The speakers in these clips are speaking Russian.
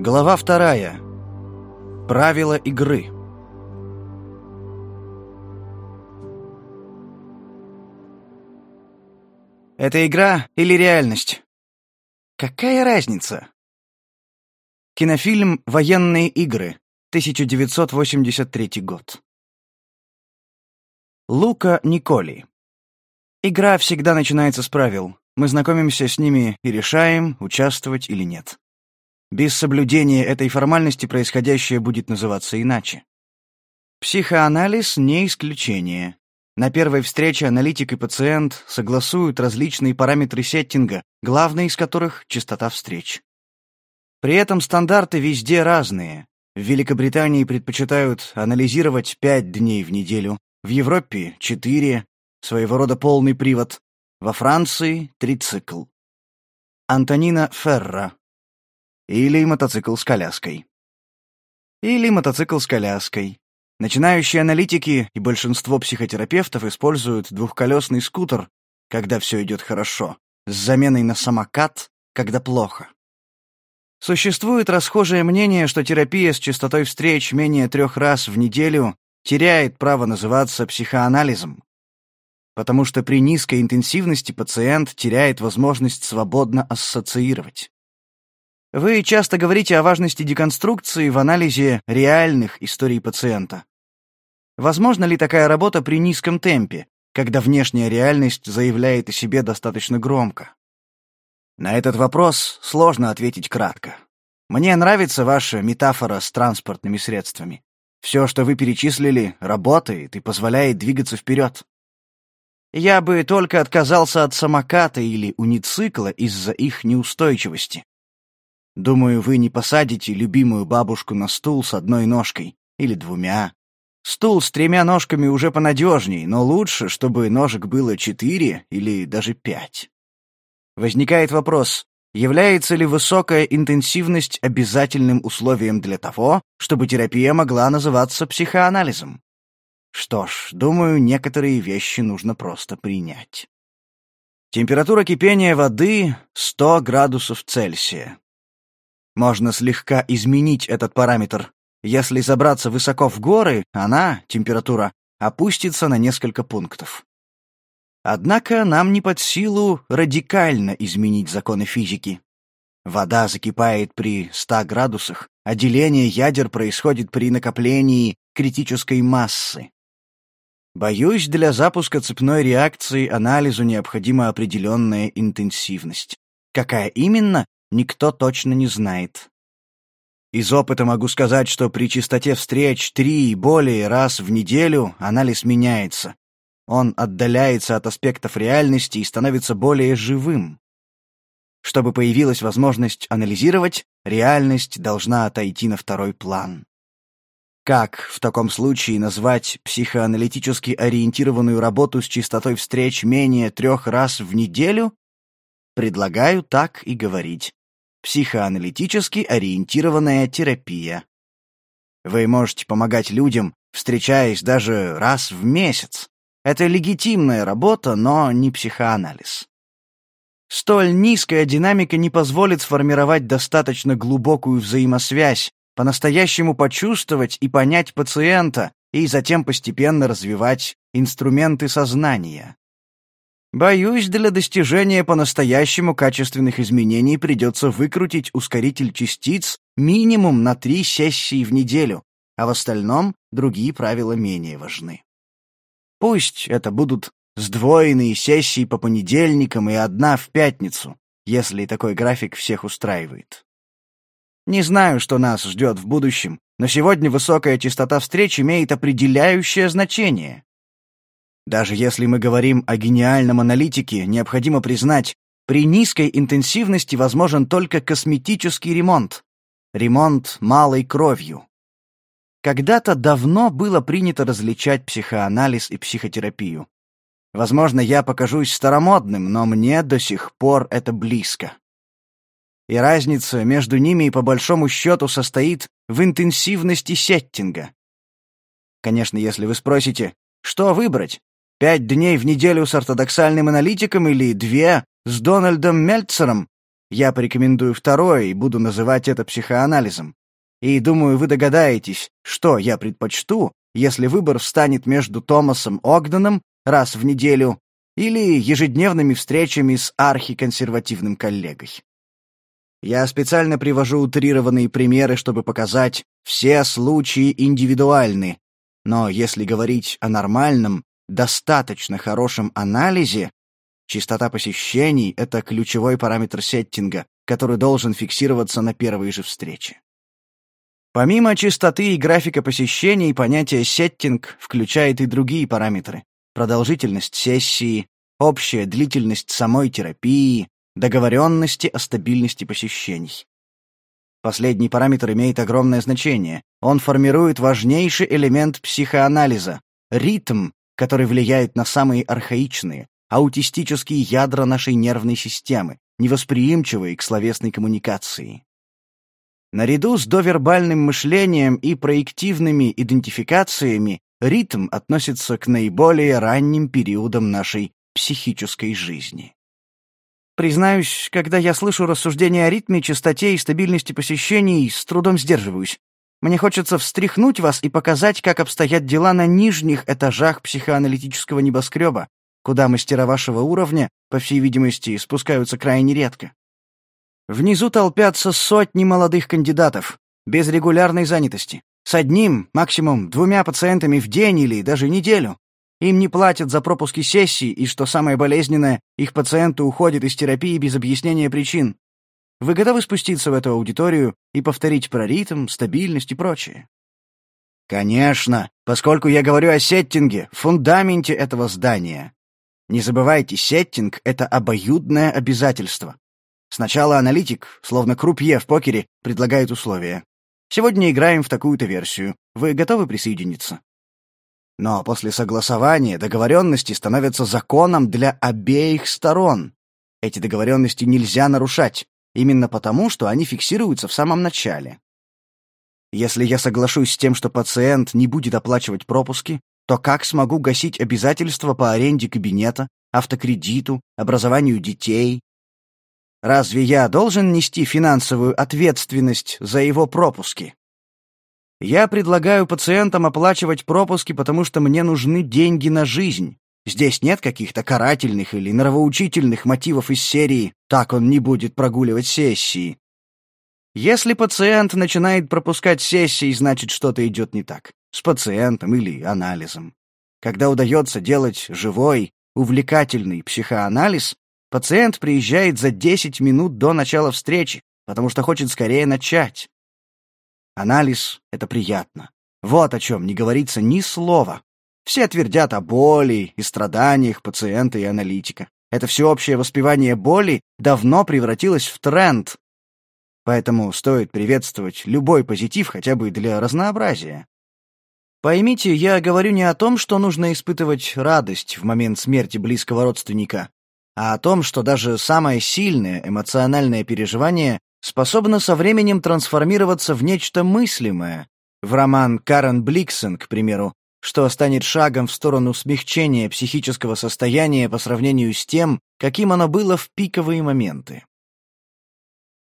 Глава вторая. Правила игры. Это игра или реальность? Какая разница? Кинофильм «Военные игры», 1983 год. Лука Николи. Игра всегда начинается с правил. Мы знакомимся с ними и решаем, участвовать или нет. Без соблюдения этой формальности происходящее будет называться иначе. Психоанализ не исключение. На первой встрече аналитик и пациент согласуют различные параметры сеттинга, главный из которых — частота встреч. При этом стандарты везде разные. В Великобритании предпочитают анализировать 5 дней в неделю, в Европе — 4, своего рода полный привод, во Франции — трицикл. Антонина Ферра. Или мотоцикл с коляской. Или мотоцикл с коляской. Начинающие аналитики и большинство психотерапевтов используют двухколесный скутер, когда все идет хорошо, с заменой на самокат, когда плохо. Существует расхожее мнение, что терапия с частотой встреч менее трех раз в неделю теряет право называться психоанализом, потому что при низкой интенсивности пациент теряет возможность свободно ассоциировать. Вы часто говорите о важности деконструкции в анализе реальных историй пациента. Возможно ли такая работа при низком темпе, когда внешняя реальность заявляет о себе достаточно громко? На этот вопрос сложно ответить кратко. Мне нравится ваша метафора с транспортными средствами. Все, что вы перечислили, работает и позволяет двигаться вперед. Я бы только отказался от самоката или уницикла из-за их неустойчивости. Думаю, вы не посадите любимую бабушку на стул с одной ножкой или двумя. Стул с тремя ножками уже понадежней, но лучше, чтобы ножек было четыре или даже пять. Возникает вопрос, является ли высокая интенсивность обязательным условием для того, чтобы терапия могла называться психоанализом? Что ж, думаю, некоторые вещи нужно просто принять. Температура кипения воды — 100 градусов Цельсия. Можно слегка изменить этот параметр. Если забраться высоко в горы, она, температура, опустится на несколько пунктов. Однако нам не под силу радикально изменить законы физики. Вода закипает при 100 градусах, а деление ядер происходит при накоплении критической массы. Боюсь, для запуска цепной реакции анализу необходима определенная интенсивность. Какая именно, никто точно не знает. Из опыта могу сказать, что при частоте встреч три и более раз в неделю анализ меняется. Он отдаляется от аспектов реальности и становится более живым. Чтобы появилась возможность анализировать, реальность должна отойти на второй план. Как в таком случае назвать психоаналитически ориентированную работу с частотой встреч менее трех раз в неделю? Предлагаю так и говорить психоаналитически ориентированная терапия. Вы можете помогать людям, встречаясь даже раз в месяц. Это легитимная работа, но не психоанализ. Столь низкая динамика не позволит сформировать достаточно глубокую взаимосвязь, по-настоящему почувствовать и понять пациента и затем постепенно развивать инструменты сознания. Боюсь, для достижения по-настоящему качественных изменений придется выкрутить ускоритель частиц минимум на три сессии в неделю, а в остальном другие правила менее важны. Пусть это будут сдвоенные сессии по понедельникам и одна в пятницу, если такой график всех устраивает. Не знаю, что нас ждет в будущем, но сегодня высокая частота встреч имеет определяющее значение. Даже если мы говорим о гениальном аналитике, необходимо признать, при низкой интенсивности возможен только косметический ремонт. Ремонт малой кровью. Когда-то давно было принято различать психоанализ и психотерапию. Возможно, я покажусь старомодным, но мне до сих пор это близко. И разница между ними по большому счету состоит в интенсивности сеттинга. Конечно, если вы спросите, что выбрать, Пять дней в неделю с ортодоксальным аналитиком или две с Дональдом Мельцером? Я порекомендую второе и буду называть это психоанализом. И думаю, вы догадаетесь, что я предпочту, если выбор встанет между Томасом Огденом раз в неделю или ежедневными встречами с архиконсервативным коллегой. Я специально привожу утрированные примеры, чтобы показать, все случаи индивидуальны, но если говорить о нормальном, достаточно хорошем анализе, частота посещений — это ключевой параметр сеттинга, который должен фиксироваться на первой же встрече. Помимо частоты и графика посещений, понятие «сеттинг» включает и другие параметры — продолжительность сессии, общая длительность самой терапии, договоренности о стабильности посещений. Последний параметр имеет огромное значение. Он формирует важнейший элемент психоанализа — ритм, который влияет на самые архаичные, аутистические ядра нашей нервной системы, невосприимчивые к словесной коммуникации. Наряду с довербальным мышлением и проективными идентификациями ритм относится к наиболее ранним периодам нашей психической жизни. Признаюсь, когда я слышу рассуждения о ритме, частоте и стабильности посещений, с трудом сдерживаюсь. Мне хочется встряхнуть вас и показать, как обстоят дела на нижних этажах психоаналитического небоскреба, куда мастера вашего уровня, по всей видимости, спускаются крайне редко. Внизу толпятся сотни молодых кандидатов, без регулярной занятости, с одним, максимум двумя пациентами в день или даже неделю. Им не платят за пропуски сессий, и, что самое болезненное, их пациенты уходят из терапии без объяснения причин. Вы готовы спуститься в эту аудиторию и повторить про ритм, стабильность и прочее? Конечно, поскольку я говорю о сеттинге, фундаменте этого здания. Не забывайте, сеттинг — это обоюдное обязательство. Сначала аналитик, словно крупье в покере, предлагает условия. Сегодня играем в такую-то версию. Вы готовы присоединиться? Но после согласования договоренности становятся законом для обеих сторон. Эти договоренности нельзя нарушать, именно потому, что они фиксируются в самом начале. Если я соглашусь с тем, что пациент не будет оплачивать пропуски, то как смогу гасить обязательства по аренде кабинета, автокредиту, образованию детей, Разве я должен нести финансовую ответственность за его пропуски? Я предлагаю пациентам оплачивать пропуски, потому что мне нужны деньги на жизнь. Здесь нет каких-то карательных или нравоучительных мотивов из серии «так он не будет прогуливать сессии». Если пациент начинает пропускать сессии, значит, что-то идет не так. С пациентом или анализом. Когда удается делать живой, увлекательный психоанализ, Пациент приезжает за 10 минут до начала встречи, потому что хочет скорее начать. Анализ — это приятно. Вот о чем не говорится ни слова. Все твердят о боли и страданиях пациента и аналитика. Это всеобщее воспевание боли давно превратилось в тренд. Поэтому стоит приветствовать любой позитив хотя бы для разнообразия. Поймите, я говорю не о том, что нужно испытывать радость в момент смерти близкого родственника, а о том, что даже самое сильное эмоциональное переживание способно со временем трансформироваться в нечто мыслимое. В роман Карен Бликсен, к примеру, что станет шагом в сторону смягчения психического состояния по сравнению с тем, каким оно было в пиковые моменты.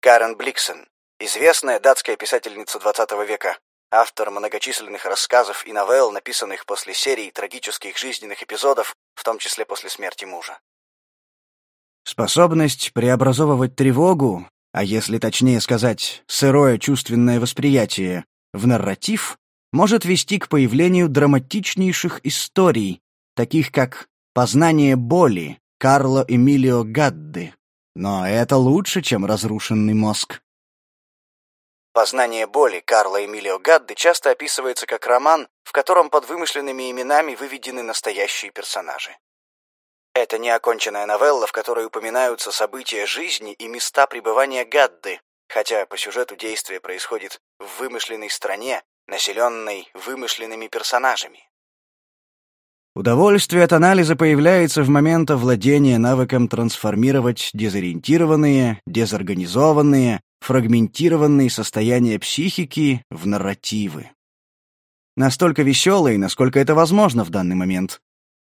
Карен Бликсен, известная датская писательница XX века, автор многочисленных рассказов и новелл, написанных после серии трагических жизненных эпизодов, в том числе после смерти мужа. Способность преобразовывать тревогу, а если точнее сказать, сырое чувственное восприятие, в нарратив, может вести к появлению драматичнейших историй, таких как «Познание боли» Карло Эмилио Гадды. Но это лучше, чем разрушенный мозг. «Познание боли» Карла Эмилио Гадды часто описывается как роман, в котором под вымышленными именами выведены настоящие персонажи. Это неоконченная новелла, в которой упоминаются события жизни и места пребывания Гадды, хотя по сюжету действие происходит в вымышленной стране, населенной вымышленными персонажами. Удовольствие от анализа появляется в момент овладения навыком трансформировать дезориентированные, дезорганизованные, фрагментированные состояния психики в нарративы. Настолько веселые, насколько это возможно в данный момент,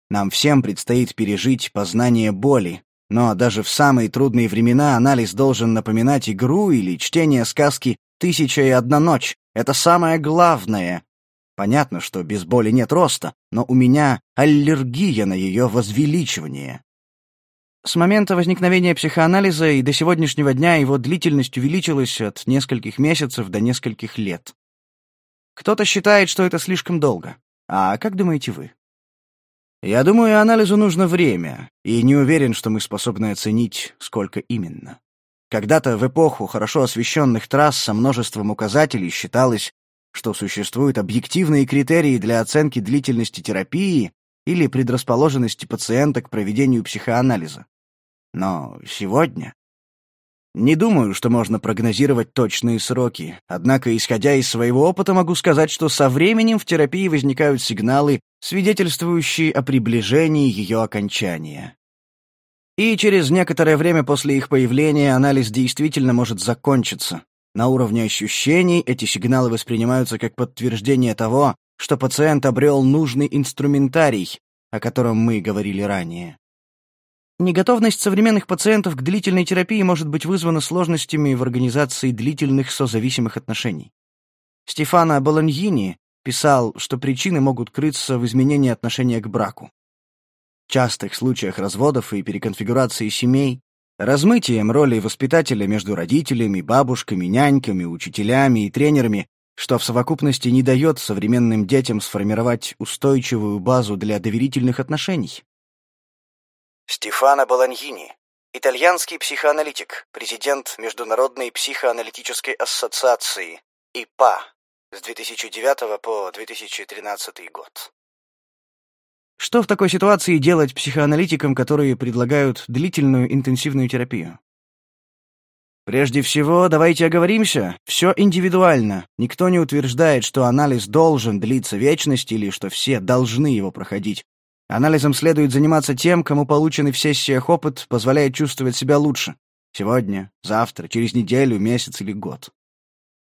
нам всем предстоит пережить познание боли, Но даже в самые трудные времена анализ должен напоминать игру или чтение сказки «Тысяча и одна ночь». Это самое главное. Понятно, что без боли нет роста, но у меня аллергия на ее возвеличивание. С момента возникновения психоанализа и до сегодняшнего дня его длительность увеличилась от нескольких месяцев до нескольких лет. Кто-то считает, что это слишком долго. А как думаете вы? Я думаю, анализу нужно время, и не уверен, что мы способны оценить, сколько именно. Когда-то в эпоху хорошо освещенных трасс со множеством указателей считалось, что существуют объективные критерии для оценки длительности терапии или предрасположенности пациента к проведению психоанализа. Но сегодня... Не думаю, что можно прогнозировать точные сроки, однако, исходя из своего опыта, могу сказать, что со временем в терапии возникают сигналы, свидетельствующие о приближении ее окончания. И через некоторое время после их появления анализ действительно может закончиться, на уровне ощущений эти сигналы воспринимаются как подтверждение того, что пациент обрел нужный инструментарий, о котором мы говорили ранее. Неготовность современных пациентов к длительной терапии может быть вызвана сложностями в организации длительных созависимых отношений. Стефано Болоньини писал, что причины могут крыться в изменении отношения к браку. Частых случаях разводов и переконфигурации семей размытием роли воспитателя между родителями, бабушками, няньками, учителями и тренерами, что в совокупности не дает современным детям сформировать устойчивую базу для доверительных отношений. Стефано Болоньини, итальянский психоаналитик, президент Международной психоаналитической ассоциации, ИПА, с 2009 по 2013 год. Что в такой ситуации делать психоаналитикам, которые предлагают длительную интенсивную терапию? Прежде всего, давайте оговоримся, все индивидуально. Никто не утверждает, что анализ должен длиться вечность или что все должны его проходить. Анализом следует заниматься тем, кому полученный в сессиях опыт позволяет чувствовать себя лучше. Сегодня, завтра, через неделю, месяц или год.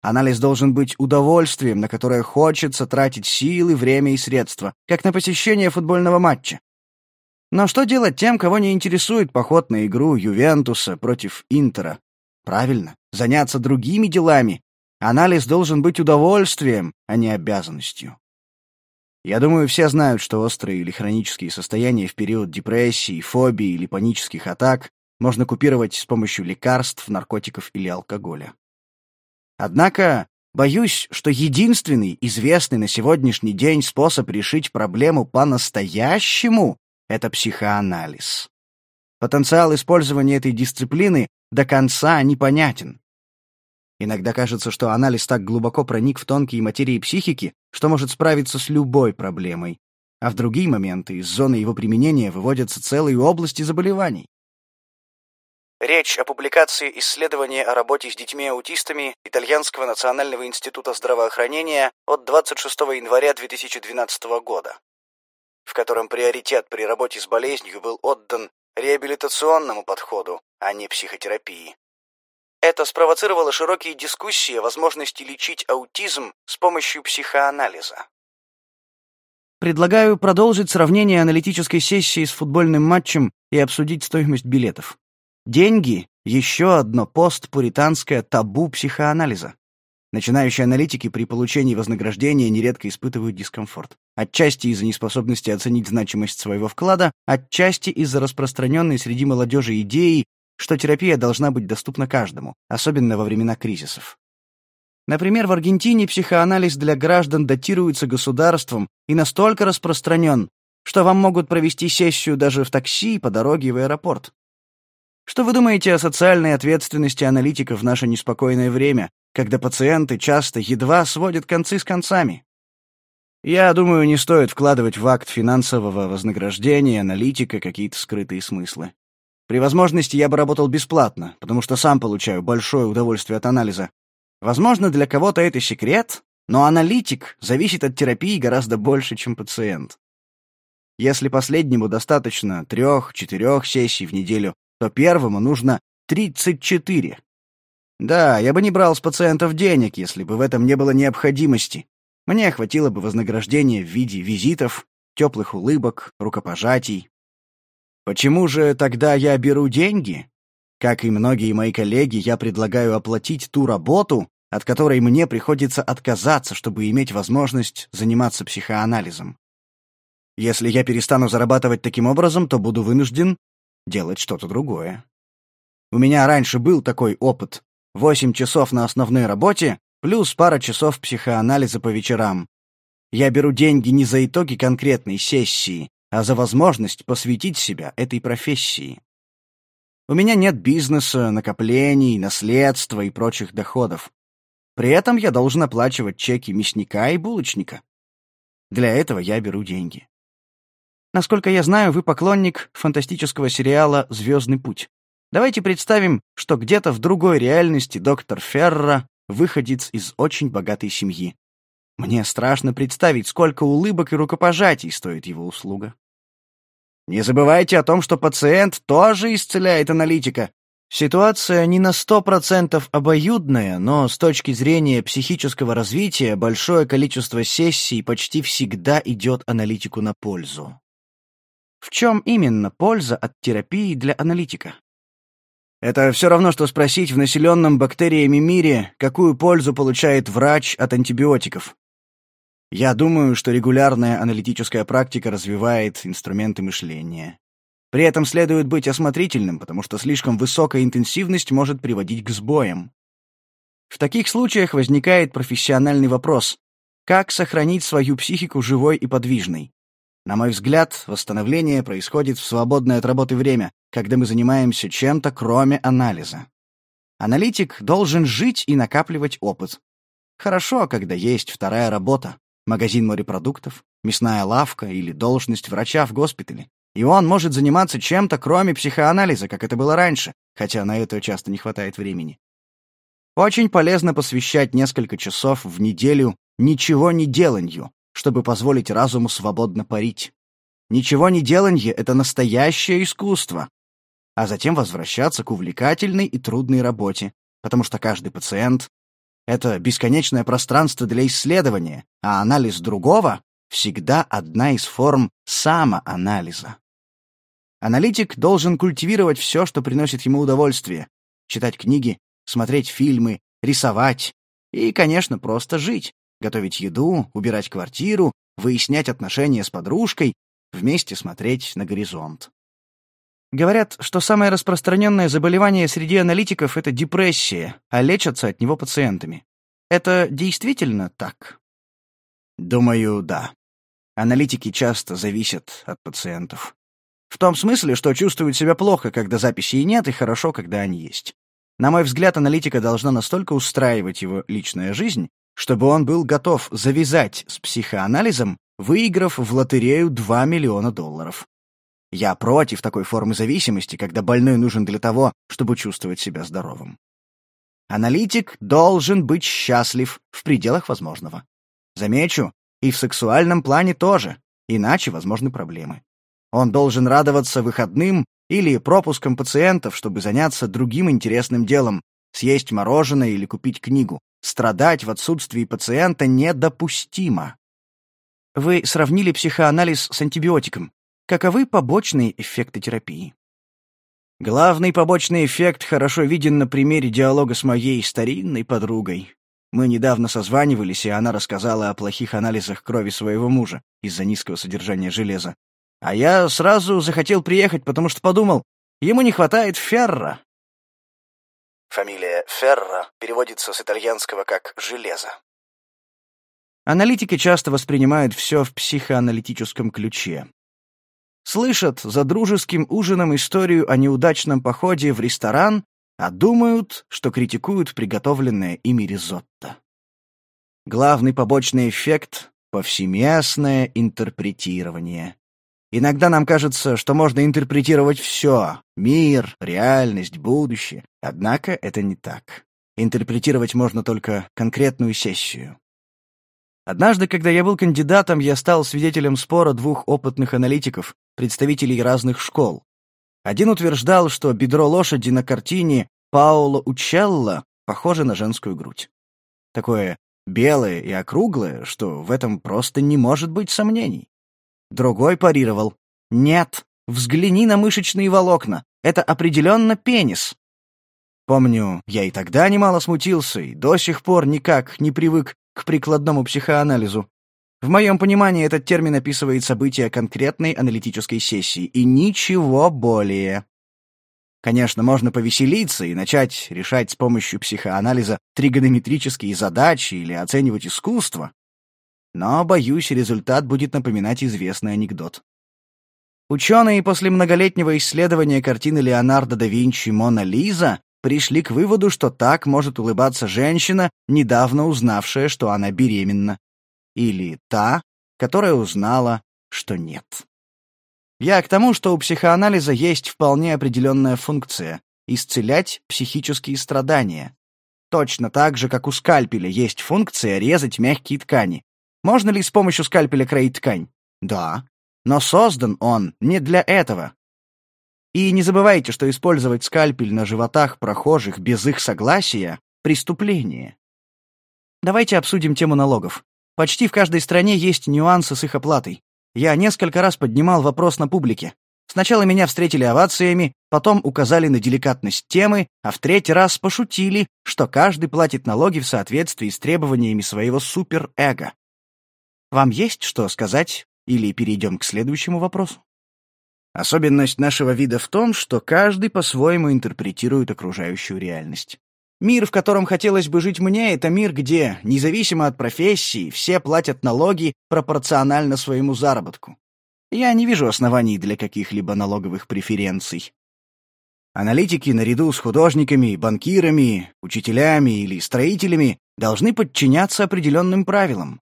Анализ должен быть удовольствием, на которое хочется тратить силы, время и средства, как на посещение футбольного матча. Но что делать тем, кого не интересует поход на игру Ювентуса против Интера? Правильно, заняться другими делами. Анализ должен быть удовольствием, а не обязанностью. Я думаю, все знают, что острые или хронические состояния в период депрессии, фобии или панических атак можно купировать с помощью лекарств, наркотиков или алкоголя. Однако, боюсь, что единственный известный на сегодняшний день способ решить проблему по-настоящему — это психоанализ. Потенциал использования этой дисциплины до конца непонятен. Иногда кажется, что анализ так глубоко проник в тонкие материи психики, что может справиться с любой проблемой, а в другие моменты из зоны его применения выводятся целые области заболеваний. Речь о публикации исследования о работе с детьми-аутистами Итальянского национального института здравоохранения от 26 января 2012 года, в котором приоритет при работе с болезнью был отдан реабилитационному подходу, а не психотерапии. Это спровоцировало широкие дискуссии о возможности лечить аутизм с помощью психоанализа. Предлагаю продолжить сравнение аналитической сессии с футбольным матчем и обсудить стоимость билетов. Деньги — еще одно постпуританское табу психоанализа. Начинающие аналитики при получении вознаграждения нередко испытывают дискомфорт. Отчасти из-за неспособности оценить значимость своего вклада, отчасти из-за распространенной среди молодежи идеи, что терапия должна быть доступна каждому, особенно во времена кризисов. Например, в Аргентине психоанализ для граждан датируется государством и настолько распространен, что вам могут провести сессию даже в такси по дороге в аэропорт. Что вы думаете о социальной ответственности аналитиков в наше неспокойное время, когда пациенты часто едва сводят концы с концами? Я думаю, не стоит вкладывать в акт финансового вознаграждения аналитика какие-то скрытые смыслы. При возможности я бы работал бесплатно, потому что сам получаю большое удовольствие от анализа. Возможно, для кого-то это секрет, но аналитик зависит от терапии гораздо больше, чем пациент. Если последнему достаточно трех-четырех сессий в неделю, то первому нужно 34. Да, я бы не брал с пациентов денег, если бы в этом не было необходимости. Мне хватило бы вознаграждения в виде визитов, теплых улыбок, рукопожатий. Почему же тогда я беру деньги? Как и многие мои коллеги, я предлагаю оплатить ту работу, от которой мне приходится отказаться, чтобы иметь возможность заниматься психоанализом. Если я перестану зарабатывать таким образом, то буду вынужден делать что-то другое. У меня раньше был такой опыт. Восемь часов на основной работе, плюс пара часов психоанализа по вечерам. Я беру деньги не за итоги конкретной сессии, а за возможность посвятить себя этой профессии. У меня нет бизнеса, накоплений, наследства и прочих доходов. При этом я должен оплачивать чеки мясника и булочника. Для этого я беру деньги. Насколько я знаю, вы поклонник фантастического сериала «Звездный путь». Давайте представим, что где-то в другой реальности доктор Ферра выходец из очень богатой семьи. Мне страшно представить, сколько улыбок и рукопожатий стоит его услуга. Не забывайте о том, что пациент тоже исцеляет аналитика. Ситуация не на сто процентов обоюдная, но с точки зрения психического развития большое количество сессий почти всегда идет аналитику на пользу. В чем именно польза от терапии для аналитика? Это все равно, что спросить в населенном бактериями мире, какую пользу получает врач от антибиотиков. Я думаю, что регулярная аналитическая практика развивает инструменты мышления. При этом следует быть осмотрительным, потому что слишком высокая интенсивность может приводить к сбоям. В таких случаях возникает профессиональный вопрос — как сохранить свою психику живой и подвижной? На мой взгляд, восстановление происходит в свободное от работы время, когда мы занимаемся чем-то, кроме анализа. Аналитик должен жить и накапливать опыт. Хорошо, когда есть вторая работа, магазин морепродуктов, мясная лавка или должность врача в госпитале. И он может заниматься чем-то, кроме психоанализа, как это было раньше, хотя на это часто не хватает времени. Очень полезно посвящать несколько часов в неделю ничего не деланью, чтобы позволить разуму свободно парить. Ничего не деланье — это настоящее искусство. А затем возвращаться к увлекательной и трудной работе, потому что каждый пациент — это бесконечное пространство для исследования, а анализ другого — всегда одна из форм самоанализа. Аналитик должен культивировать все, что приносит ему удовольствие. Читать книги, смотреть фильмы, рисовать и, конечно, просто жить, готовить еду, убирать квартиру, выяснять отношения с подружкой, вместе смотреть на горизонт. Говорят, что самое распространенное заболевание среди аналитиков — это депрессия, а лечатся от него пациентами. Это действительно так? Думаю, да. Аналитики часто зависят от пациентов. В том смысле, что чувствуют себя плохо, когда записей нет, и хорошо, когда они есть. На мой взгляд, аналитика должна настолько устраивать его личная жизнь, чтобы он был готов завязать с психоанализом, выиграв в лотерею 2 миллиона долларов. Я против такой формы зависимости, когда больной нужен для того, чтобы чувствовать себя здоровым. Аналитик должен быть счастлив в пределах возможного. Замечу, и в сексуальном плане тоже, иначе возможны проблемы. Он должен радоваться выходным или пропускам пациентов, чтобы заняться другим интересным делом, съесть мороженое или купить книгу. Страдать в отсутствии пациента недопустимо. Вы сравнили психоанализ с антибиотиком. Каковы побочные эффекты терапии? Главный побочный эффект хорошо виден на примере диалога с моей старинной подругой. Мы недавно созванивались, и она рассказала о плохих анализах крови своего мужа из-за низкого содержания железа. А я сразу захотел приехать, потому что подумал, ему не хватает ферра. Фамилия Ферро переводится с итальянского как «железо». Аналитики часто воспринимают все в психоаналитическом ключе. Слышат за дружеским ужином историю о неудачном походе в ресторан, а думают, что критикуют приготовленное ими ризотто. Главный побочный эффект — повсеместное интерпретирование. Иногда нам кажется, что можно интерпретировать все — мир, реальность, будущее. Однако это не так. Интерпретировать можно только конкретную сессию. Однажды, когда я был кандидатом, я стал свидетелем спора двух опытных аналитиков, представителей разных школ. Один утверждал, что бедро лошади на картине Паоло Учелло похоже на женскую грудь. Такое белое и округлое, что в этом просто не может быть сомнений. Другой парировал. Нет, Взгляни на мышечные волокна. Это определенно пенис. Помню, я и тогда немало смутился, и до сих пор никак не привык к прикладному психоанализу. В моем понимании этот термин описывает события конкретной аналитической сессии, и ничего более. Конечно, можно повеселиться и начать решать с помощью психоанализа тригонометрические задачи или оценивать искусство. Но, боюсь, результат будет напоминать известный анекдот. Ученые после многолетнего исследования картины Леонардо да Винчи «Мона Лиза» пришли к выводу, что так может улыбаться женщина, недавно узнавшая, что она беременна. Или та, которая узнала, что нет. Я к тому, что у психоанализа есть вполне определенная функция — исцелять психические страдания. Точно так же, как у скальпеля есть функция резать мягкие ткани. Можно ли с помощью скальпеля кроить ткань? Да. Но создан он не для этого. И не забывайте, что использовать скальпель на животах прохожих без их согласия — преступление. Давайте обсудим тему налогов. Почти в каждой стране есть нюансы с их оплатой. Я несколько раз поднимал вопрос на публике. Сначала меня встретили овациями, потом указали на деликатность темы, а в третий раз пошутили, что каждый платит налоги в соответствии с требованиями своего суперэго. Вам есть что сказать или перейдем к следующему вопросу? Особенность нашего вида в том, что каждый по-своему интерпретирует окружающую реальность. Мир, в котором хотелось бы жить мне, это мир, где, независимо от профессии, все платят налоги пропорционально своему заработку. Я не вижу оснований для каких-либо налоговых преференций. Аналитики наряду с художниками, банкирами, учителями или строителями должны подчиняться определенным правилам.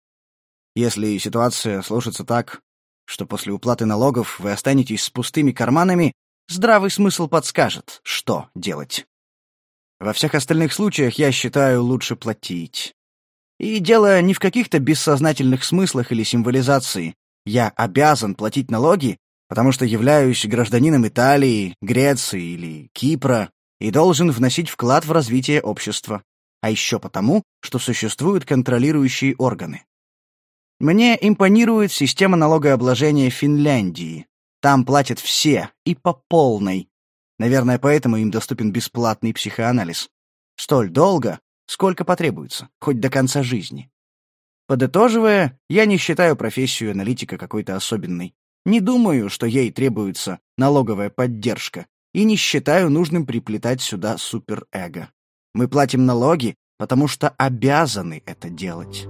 Если ситуация сложится так, что после уплаты налогов вы останетесь с пустыми карманами, здравый смысл подскажет, что делать. Во всех остальных случаях я считаю лучше платить. И дело не в каких-то бессознательных смыслах или символизации. Я обязан платить налоги, потому что являюсь гражданином Италии, Греции или Кипра и должен вносить вклад в развитие общества. А еще потому, что существуют контролирующие органы. Мне импонирует система налогообложения Финляндии. Там платят все, и по полной, Наверное, поэтому им доступен бесплатный психоанализ. Столь долго, сколько потребуется, хоть до конца жизни. Подытоживая, я не считаю профессию аналитика какой-то особенной. Не думаю, что ей требуется налоговая поддержка, и не считаю нужным приплетать сюда суперэго. Мы платим налоги, потому что обязаны это делать.